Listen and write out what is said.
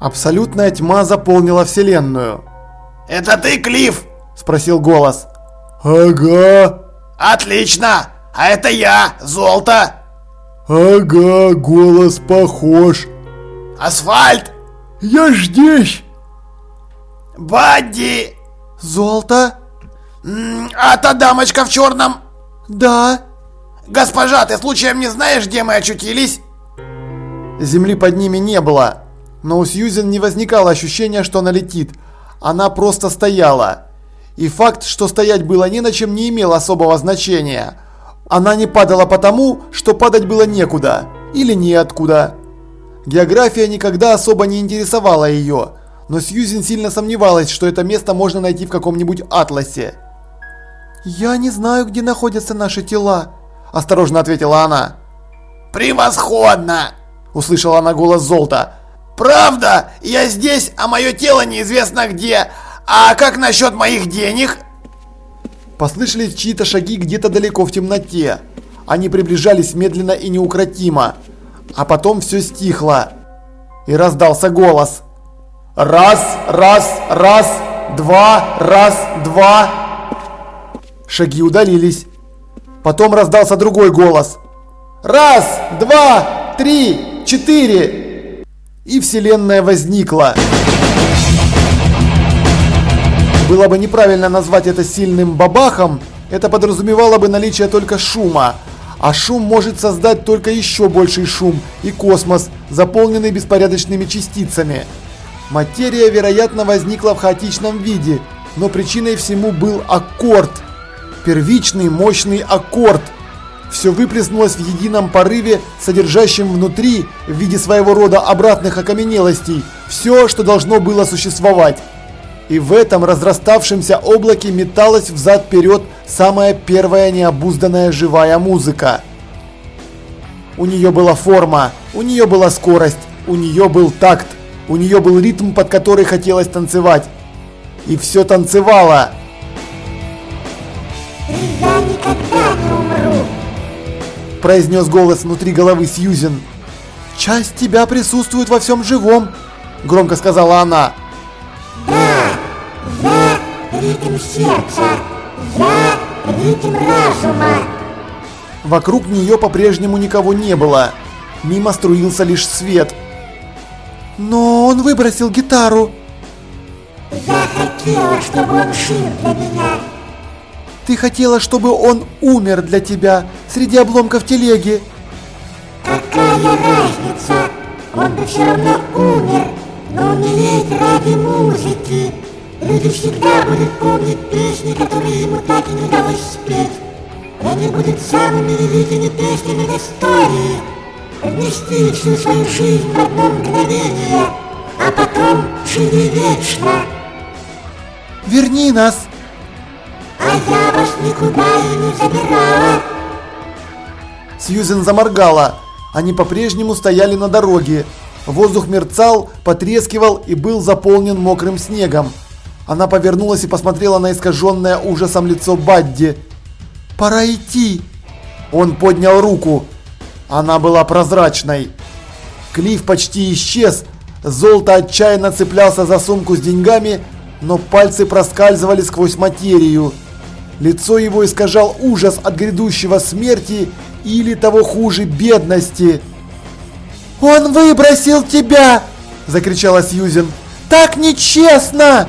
Абсолютная тьма заполнила вселенную. «Это ты, Клифф?» – спросил голос. «Ага». «Отлично! А это я, Золото!» «Ага, голос похож». «Асфальт!» «Я здесь!» «Бадди!» «Золото?» «А та дамочка в черном?» «Да». «Госпожа, ты случаем не знаешь, где мы очутились?» Земли под ними не было, но у Сьюзен не возникало ощущения, что она летит. Она просто стояла. И факт, что стоять было не на чем, не имел особого значения. Она не падала потому, что падать было некуда или неоткуда. География никогда особо не интересовала ее, но Сьюзен сильно сомневалась, что это место можно найти в каком-нибудь атласе. «Я не знаю, где находятся наши тела», – осторожно ответила она. «Превосходно!» – услышала она голос Золта. «Правда? Я здесь, а мое тело неизвестно где. А как насчет моих денег?» Послышались чьи-то шаги где-то далеко в темноте. Они приближались медленно и неукротимо. А потом все стихло. И раздался голос. «Раз, раз, раз, два, раз, два!» Шаги удалились. Потом раздался другой голос. «Раз, два, три, четыре!» И вселенная возникла. Было бы неправильно назвать это сильным бабахом, это подразумевало бы наличие только шума. А шум может создать только еще больший шум и космос, заполненный беспорядочными частицами. Материя, вероятно, возникла в хаотичном виде, но причиной всему был аккорд. Первичный мощный аккорд. Все выплеснулось в едином порыве, содержащем внутри, в виде своего рода обратных окаменелостей, все, что должно было существовать. И в этом разраставшемся облаке металась взад-вперед самая первая необузданная живая музыка. У нее была форма, у нее была скорость, у нее был такт, у нее был ритм, под который хотелось танцевать. И все танцевало. «Я никогда не умру!» Произнес голос внутри головы Сьюзен. «Часть тебя присутствует во всем живом», громко сказала она. Да, я ритм сердца, я ритм разума. Вокруг нее по-прежнему никого не было. Мимо струился лишь свет. Но он выбросил гитару. Я хотела, чтобы он жил для меня. Ты хотела, чтобы он умер для тебя среди обломков телеги. Какая разница? Он бы все равно умер, но умереть ради музыки. Люди всегда будут помнить песни, которые ему так и не удалось спеть. Они будут самыми великими песнями в истории. Вмести всю свою жизнь в одно мгновение, а потом живи вечно. Верни нас. А я вас никуда и не забирала. Сьюзен заморгала. Они по-прежнему стояли на дороге. Воздух мерцал, потрескивал и был заполнен мокрым снегом. Она повернулась и посмотрела на искаженное ужасом лицо Бадди. «Пора идти!» Он поднял руку. Она была прозрачной. Клифф почти исчез. Золото отчаянно цеплялся за сумку с деньгами, но пальцы проскальзывали сквозь материю. Лицо его искажал ужас от грядущего смерти или того хуже бедности. «Он выбросил тебя!» – закричала Сьюзен. «Так нечестно!»